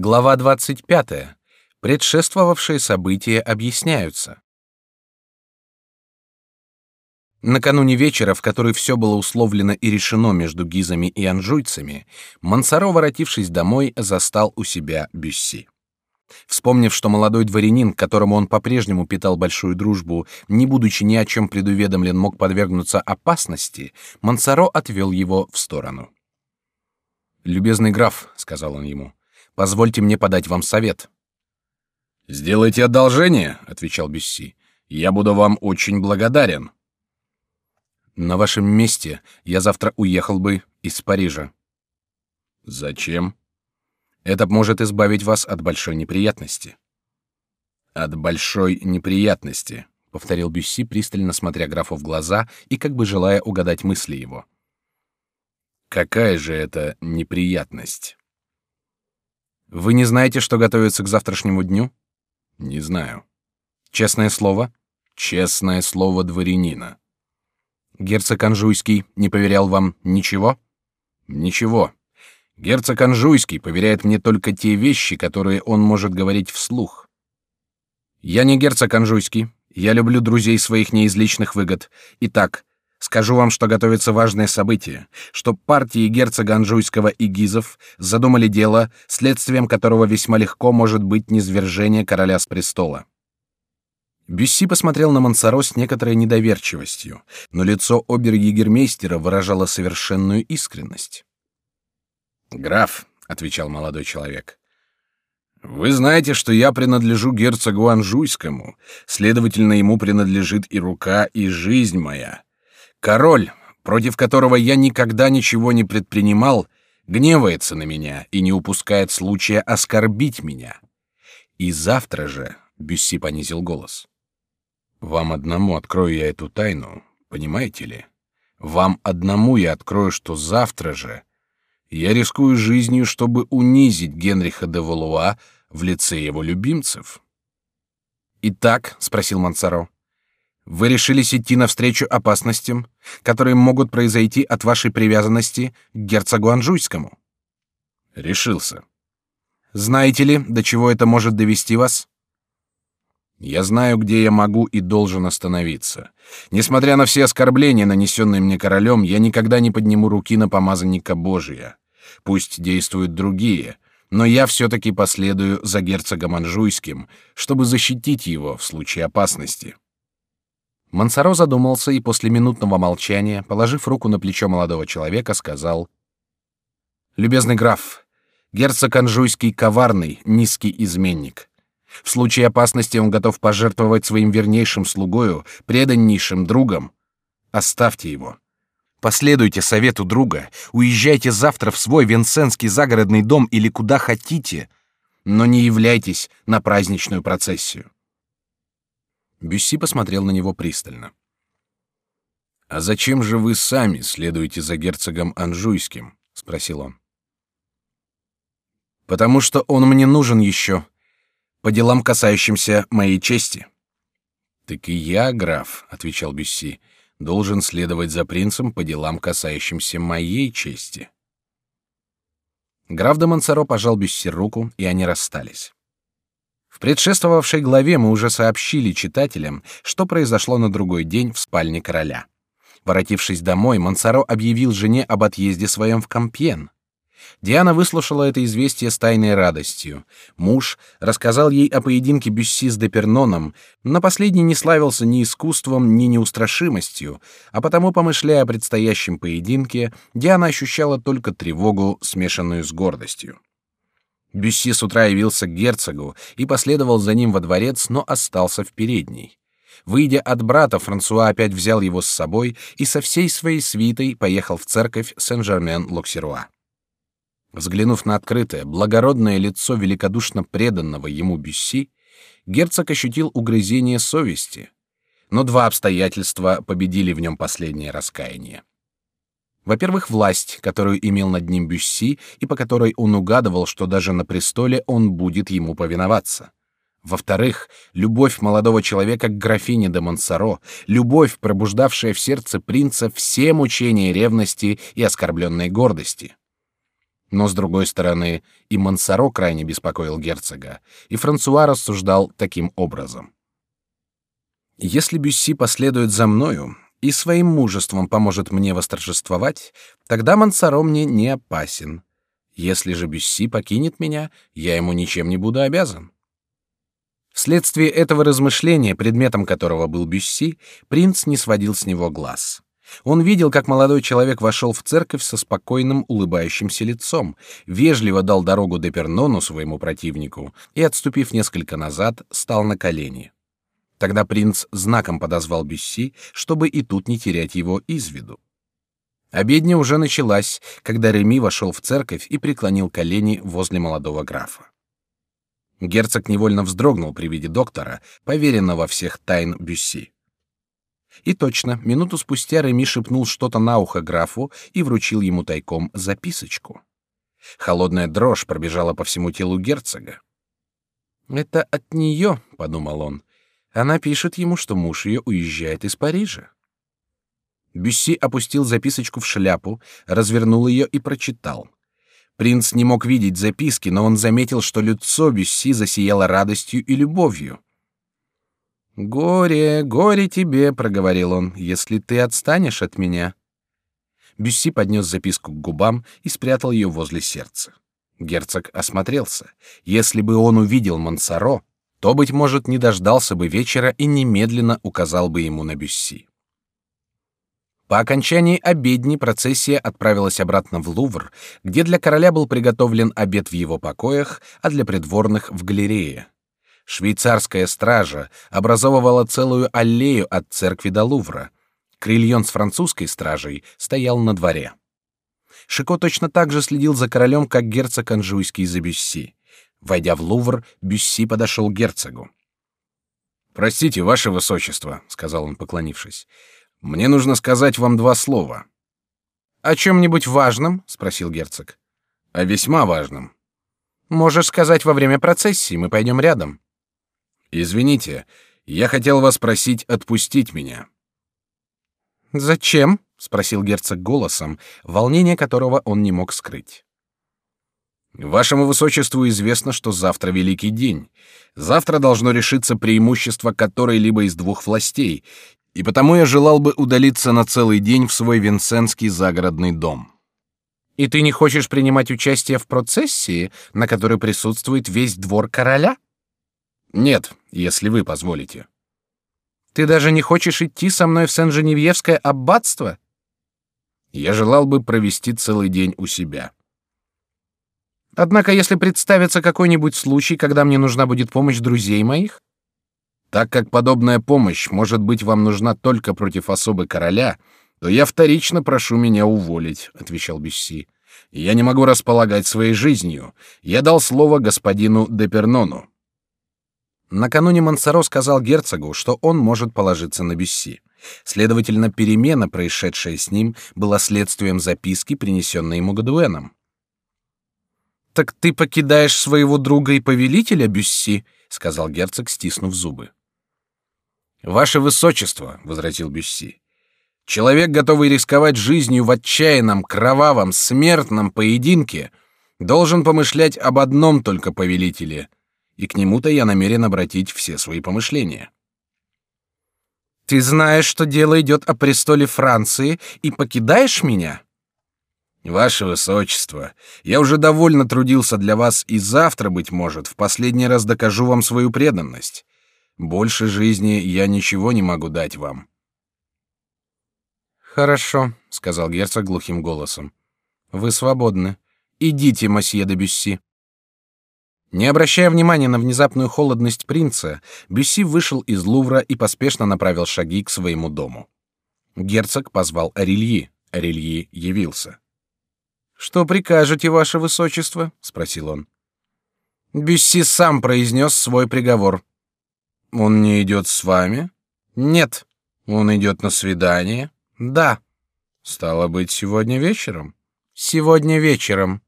Глава 25. Предшествовавшие события объясняются. Накануне вечера, в который все было условлено и решено между гизами и анжуйцами, Мансаро, воротившись домой, застал у себя Бюсси. Вспомнив, что молодой дворянин, которому он по-прежнему питал большую дружбу, не будучи ни о чем предуведомлен, мог подвергнуться опасности, Мансаро отвел его в сторону. «Любезный граф», — сказал он ему, — «позвольте мне подать вам совет». «Сделайте одолжение», — отвечал Бюсси. «Я буду вам очень благодарен». На вашем месте я завтра уехал бы из Парижа. Зачем? Это может избавить вас от большой неприятности. От большой неприятности, повторил Бюсси, пристально смотря графу в глаза и как бы желая угадать мысли его. Какая же это неприятность? Вы не знаете, что готовится к завтрашнему дню? Не знаю. Честное слово? Честное слово дворянина. Герцог Анжуйский не поверял вам ничего? Ничего. Герцог Анжуйский поверяет мне только те вещи, которые он может говорить вслух. Я не герцог Анжуйский. Я люблю друзей своих не из личных выгод. Итак, скажу вам, что готовится важное событие, что партии герцога Анжуйского и Гизов задумали дело, следствием которого весьма легко может быть низвержение короля с престола. Бюсси посмотрел на Мансаро с некоторой недоверчивостью, но лицо обер-егермейстера выражало совершенную искренность. «Граф», — отвечал молодой человек, — «вы знаете, что я принадлежу герцогу Анжуйскому, следовательно, ему принадлежит и рука, и жизнь моя. Король, против которого я никогда ничего не предпринимал, гневается на меня и не упускает случая оскорбить меня. И завтра же, — Бюсси понизил голос, — вам одному открою я эту тайну, понимаете ли? Вам одному я открою, что завтра же я рискую жизнью, чтобы унизить Генриха де Валуа в лице его любимцев. Итак, спросил Мансаро, вы решились идти навстречу опасностям, которые могут произойти от вашей привязанности к герцогу Анжуйскому? Решился. Знаете ли, до чего это может довести вас? Я знаю, где я могу и должен остановиться. Несмотря на все оскорбления, нанесенные мне королем, я никогда не подниму руки на помазанника Божия. Пусть действуют другие, но я все-таки последую за герцогом Анжуйским, чтобы защитить его в случае опасности. Мансаро задумался и после минутного молчания, положив руку на плечо молодого человека, сказал: "Любезный граф, герцог Анжуйский коварный, низкий изменник. В случае опасности он готов пожертвовать своим вернейшим слугою, преданнейшим другом. Оставьте его. Последуйте совету друга, уезжайте завтра в свой венсенский загородный дом или куда хотите, но не являйтесь на праздничную процессию. Бюсси посмотрел на него пристально. А зачем же вы сами следуете за герцогом Анжуйским? – спросил он. Потому что он мне нужен еще, по делам, касающимся моей чести. Так и я, граф, отвечал Бюсси, должен следовать за принцем по делам, касающимся моей чести. Граф де Монсоро пожал Бюсси руку, и они расстались. В предшествовавшей главе мы уже сообщили читателям, что произошло на другой день в спальне короля. Воротившись домой, Монсоро объявил жене об отъезде своем в Кампьен. Диана выслушала это известие с тайной радостью. Муж рассказал ей о поединке Бюсси с Деперноном, но последний не славился ни искусством, ни неустрашимостью, а потому, помышляя о предстоящем поединке, Диана ощущала только тревогу, смешанную с гордостью. Бюсси с утра явился к герцогу и последовал за ним во дворец, но остался в передней. Выйдя от брата, Франсуа опять взял его с собой и со всей своей свитой поехал в церковь Сен-Жермен-Локсеруа. Взглянув на открытое, благородное лицо великодушно преданного ему Бюсси, герцог ощутил угрызение совести, но два обстоятельства победили в нем последнее раскаяние. Во-первых, власть, которую имел над ним Бюсси, и по которой он угадывал, что даже на престоле он будет ему повиноваться. Во-вторых, любовь молодого человека к графине де Монсоро, любовь, пробуждавшая в сердце принца все мучения ревности и оскорбленной гордости. Но с другой стороны, и Мансаро крайне беспокоил герцога, и Франсуа рассуждал таким образом: если Бюсси последует за мною и своим мужеством поможет мне восторжествовать, тогда Мансаро мне не опасен. Если же Бюсси покинет меня, я ему ничем не буду обязан. Вследствие этого размышления, предметом которого был Бюсси, принц не сводил с него глаз. Он видел, как молодой человек вошел в церковь со спокойным, улыбающимся лицом, вежливо дал дорогу Депернону своему противнику и, отступив несколько назад, стал на колени. Тогда принц знаком подозвал Бюсси, чтобы и тут не терять его из виду. Обедня уже началась, когда Реми вошел в церковь и преклонил колени возле молодого графа. Герцог невольно вздрогнул при виде доктора, поверенного всех тайн Бюсси. И точно, минуту спустя Реми шепнул что-то на ухо графу и вручил ему тайком записочку. Холодная дрожь пробежала по всему телу герцога. «Это от нее», — подумал он. «Она пишет ему, что муж ее уезжает из Парижа». Бюсси опустил записочку в шляпу, развернул ее и прочитал. Принц не мог видеть записки, но он заметил, что лицо Бюсси засияло радостью и любовью. «Горе, горе тебе», — проговорил он, — «если ты отстанешь от меня». Бюсси поднес записку к губам и спрятал ее возле сердца. Герцог осмотрелся. Если бы он увидел Мансаро, то, быть может, не дождался бы вечера и немедленно указал бы ему на Бюсси. По окончании обедни процессия отправилась обратно в Лувр, где для короля был приготовлен обед в его покоях, а для придворных — в галерее. Швейцарская стража образовывала целую аллею от церкви до Лувра. Крильон с французской стражей стоял на дворе. Шико точно так же следил за королем, как герцог Анжуйский за Бюсси. Войдя в Лувр, Бюсси подошел к герцогу. «Простите, ваше высочество», — сказал он, поклонившись. «Мне нужно сказать вам два слова». «О чем-нибудь важном?» — спросил герцог. «О весьма важном». «Можешь сказать во время процессии, мы пойдем рядом». Извините, я хотел вас просить отпустить меня. Зачем? спросил герцог голосом, волнение которого он не мог скрыть. Вашему высочеству известно, что завтра великий день. Завтра должно решиться преимущество которой-либо из двух властей, и потому я желал бы удалиться на целый день в свой винсентский загородный дом. И ты не хочешь принимать участие в процессии, на которой присутствует весь двор короля? Нет, если вы позволите. Ты даже не хочешь идти со мной в Сен-Женевьевское аббатство? Я желал бы провести целый день у себя. Однако, если представится какой-нибудь случай, когда мне нужна будет помощь друзей моих, так как подобная помощь может быть вам нужна только против особы короля, то я вторично прошу меня уволить, отвечал Бюсси. Я не могу располагать своей жизнью. Я дал слово господину Депернону. Накануне Мансаро сказал герцогу, что он может положиться на Бюсси. Следовательно, перемена, происшедшая с ним, была следствием записки, принесенной ему Гадуэном. «Так ты покидаешь своего друга и повелителя, Бюсси?» — сказал герцог, стиснув зубы. «Ваше высочество», — возразил Бюсси, — «человек, готовый рисковать жизнью в отчаянном, кровавом, смертном поединке, должен помышлять об одном только повелителе — и к нему-то я намерен обратить все свои помышления. Ты знаешь, что дело идет о престоле Франции, и покидаешь меня? Ваше высочество, я уже довольно трудился для вас, и завтра, быть может, в последний раз докажу вам свою преданность. Больше жизни я ничего не могу дать вам. Хорошо, сказал герцог глухим голосом. Вы свободны. Идите, мосье де Бюсси. Не обращая внимания на внезапную холодность принца, Бюсси вышел из Лувра и поспешно направил шаги к своему дому. Герцог позвал Арильи. Арильи явился. Что прикажете, ваше высочество? – спросил он. Бюсси сам произнес свой приговор. Он не идет с вами? Нет. Он идет на свидание? Да. Стало быть, сегодня вечером? Сегодня вечером.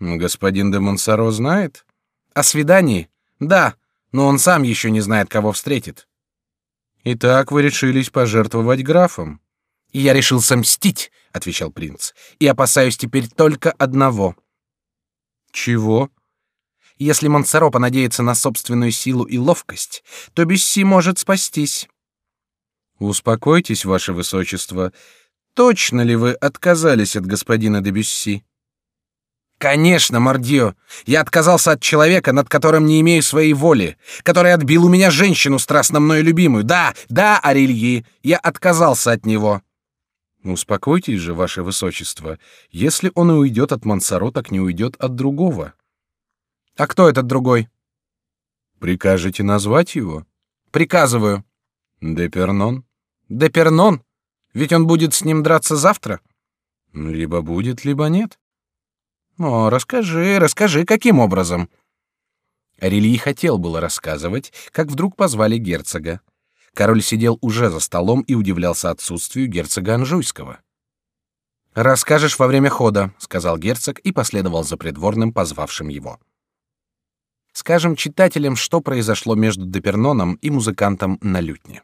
Господин де Монсоро знает о свидании? Да, но он сам еще не знает, кого встретит. Итак, вы решились пожертвовать графом? И я решился мстить, отвечал принц, и опасаюсь теперь только одного — Чего? Если Монсоро понадеется на собственную силу и ловкость, то Бюсси может спастись. Успокойтесь, ваше высочество. Точно ли вы отказались от господина де Бюсси? Конечно, мордио. Я отказался от человека, над которым не имею своей воли, который отбил у меня женщину страстно мною любимую. Да, да, Арельи, я отказался от него. Успокойтесь же, ваше высочество. Если он и уйдет от Мансаро, так не уйдет от другого. А кто этот другой? Прикажете назвать его? Приказываю. Депернон. Депернон? Ведь он будет с ним драться завтра. Либо будет, либо нет. О, расскажи, расскажи, каким образом? Арелий хотел было рассказывать, как вдруг позвали герцога. Король сидел уже за столом и удивлялся отсутствию герцога Анжуйского. Расскажешь во время хода, сказал герцог и последовал за придворным, позвавшим его. Скажем читателям, что произошло между Деперноном и музыкантом на лютне.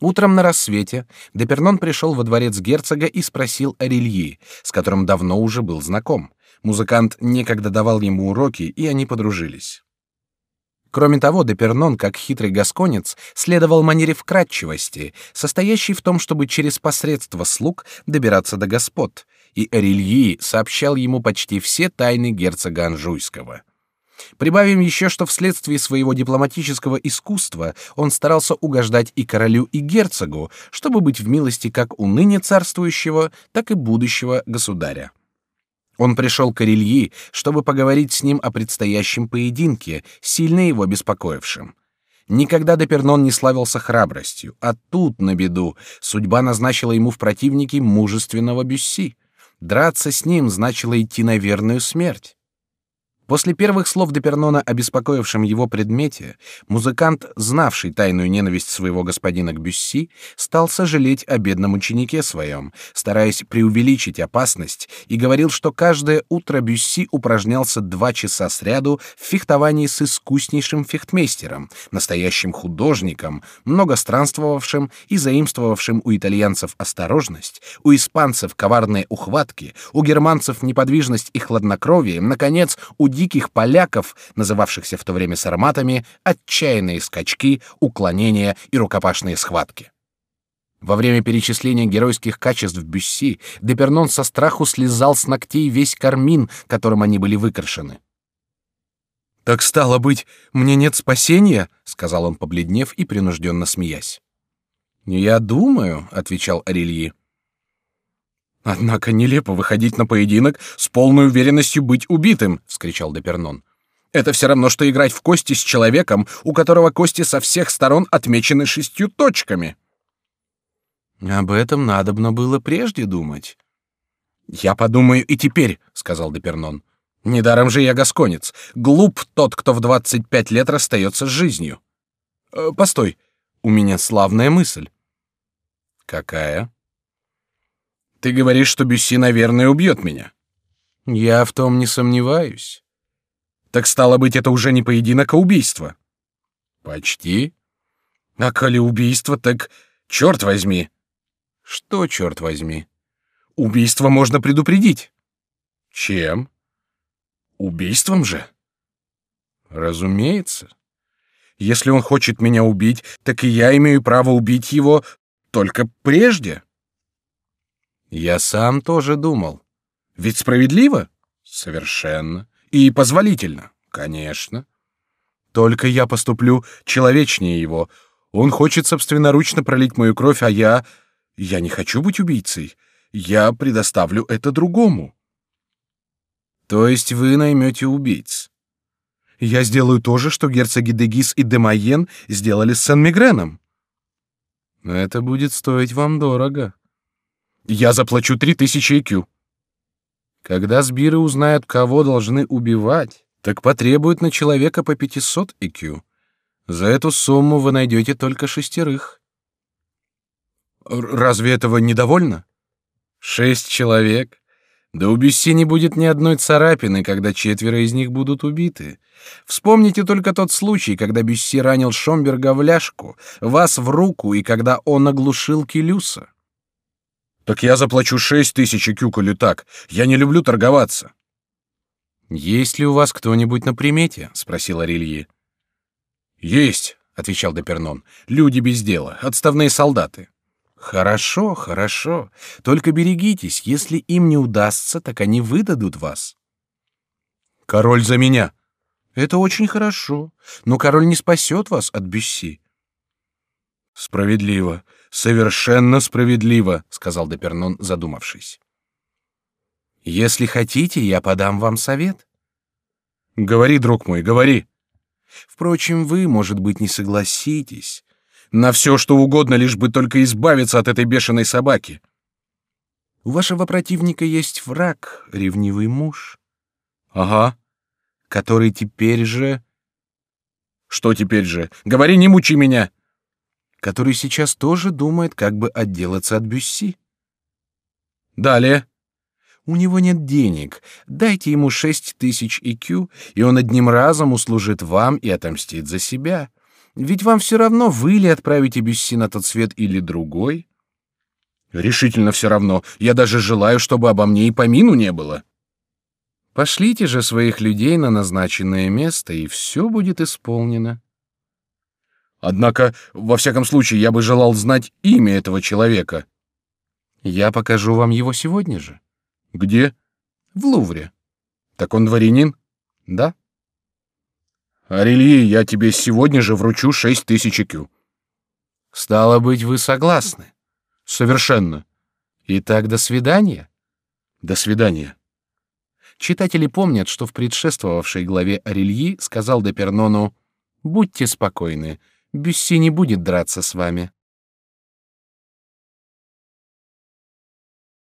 Утром на рассвете Депернон пришел во дворец герцога и спросил о Рильи, с которым давно уже был знаком. Музыкант некогда давал ему уроки, и они подружились. Кроме того, Депернон, как хитрый гасконец, следовал манере вкрадчивости, состоящей в том, чтобы через посредство слуг добираться до господ, и Эрильи сообщал ему почти все тайны герцога Анжуйского. Прибавим еще, что вследствие своего дипломатического искусства он старался угождать и королю, и герцогу, чтобы быть в милости как у ныне царствующего, так и будущего государя. Он пришел к Арельи, чтобы поговорить с ним о предстоящем поединке, сильно его беспокоившем. Никогда Депернон не славился храбростью, а тут, на беду, судьба назначила ему в противники мужественного Бюсси. Драться с ним значило идти на верную смерть. После первых слов Депернона о беспокоившем его предмете, музыкант, знавший тайную ненависть своего господина к Бюсси, стал сожалеть о бедном ученике своем, стараясь преувеличить опасность, и говорил, что каждое утро Бюсси упражнялся два часа сряду в фехтовании с искуснейшим фехтмейстером, настоящим художником, много странствовавшим и заимствовавшим у итальянцев осторожность, у испанцев коварные ухватки, у германцев неподвижность и хладнокровие, наконец, у диких поляков, называвшихся в то время сарматами, отчаянные скачки, уклонения и рукопашные схватки. Во время перечисления геройских качеств Бюсси Депернон со страху слезал с ногтей весь кармин, которым они были выкрашены. Так стало быть, мне нет спасения, сказал он, побледнев и принужденно смеясь. Я думаю, отвечал Арельи. Однако нелепо выходить на поединок с полной уверенностью быть убитым, вскричал Депернон. Это все равно, что играть в кости с человеком, у которого кости со всех сторон отмечены шестью точками. Об этом надобно было прежде думать. Я подумаю и теперь, сказал Депернон. Недаром же я гасконец. Глуп тот, кто в двадцать пять лет расстается с жизнью. Э, постой, у меня славная мысль. Какая? Ты говоришь, что Бюсси, наверное, убьет меня. Я в том не сомневаюсь. Так стало быть, это уже не поединок, а убийство. Почти. А коли убийство, так черт возьми. Что черт возьми? Убийство можно предупредить. Чем? Убийством же? Разумеется. Если он хочет меня убить, так и я имею право убить его только прежде. Я сам тоже думал. Ведь справедливо? Совершенно. И позволительно? Конечно. Только я поступлю человечнее его. Он хочет собственноручно пролить мою кровь, а я... Я не хочу быть убийцей. Я предоставлю это другому. То есть вы наймете убийц? Я сделаю то же, что герцоги Дегис и Демайен сделали с Сен-Мигреном. Это будет стоить вам дорого. Я заплачу три тысячи ЭКЮ. Когда сбиры узнают, кого должны убивать, так потребуют на человека по пятисот ЭКЮ. За эту сумму вы найдете только шестерых. Разве этого недовольно? Шесть человек. Да у Бюсси не будет ни одной царапины, когда четверо из них будут убиты. Вспомните только тот случай, когда Бюсси ранил Шомберга в ляжку, вас в руку и когда он оглушил Келюса. Так я заплачу шесть тысяч кюколю так. Я не люблю торговаться. Есть ли у вас кто-нибудь на примете? спросил Арельи. Есть, отвечал Депернон. Люди без дела, отставные солдаты. Хорошо, хорошо. Только берегитесь, если им не удастся, так они выдадут вас. Король за меня. Это очень хорошо, но король не спасет вас от Бюсси. Справедливо, совершенно справедливо, сказал Депернон, задумавшись. Если хотите, я подам вам совет. Говори, друг мой, говори. Впрочем, вы, может быть, не согласитесь. На все, что угодно, лишь бы только избавиться от этой бешеной собаки. У вашего противника есть враг, ревнивый муж. Ага. Который теперь же... Что теперь же? Говори, не мучи меня. Который сейчас тоже думает, как бы отделаться от Бюсси. Далее. У него нет денег. Дайте ему шесть тысяч икю, и он одним разом услужит вам и отомстит за себя. Ведь вам все равно, вы ли отправите Бюсси на тот свет или другой. Решительно все равно. Я даже желаю, чтобы обо мне и помину не было. Пошлите же своих людей на назначенное место, и все будет исполнено. Однако, во всяком случае, я бы желал знать имя этого человека. Я покажу вам его сегодня же. Где? В Лувре. Так он дворянин? Да. Арельи, я тебе сегодня же вручу шесть тысяч кю. Стало быть, вы согласны? Совершенно. Итак, до свидания. До свидания. Читатели помнят, что в предшествовавшей главе Арельи сказал Депернону: "Будьте спокойны, Бюсси не будет драться с вами".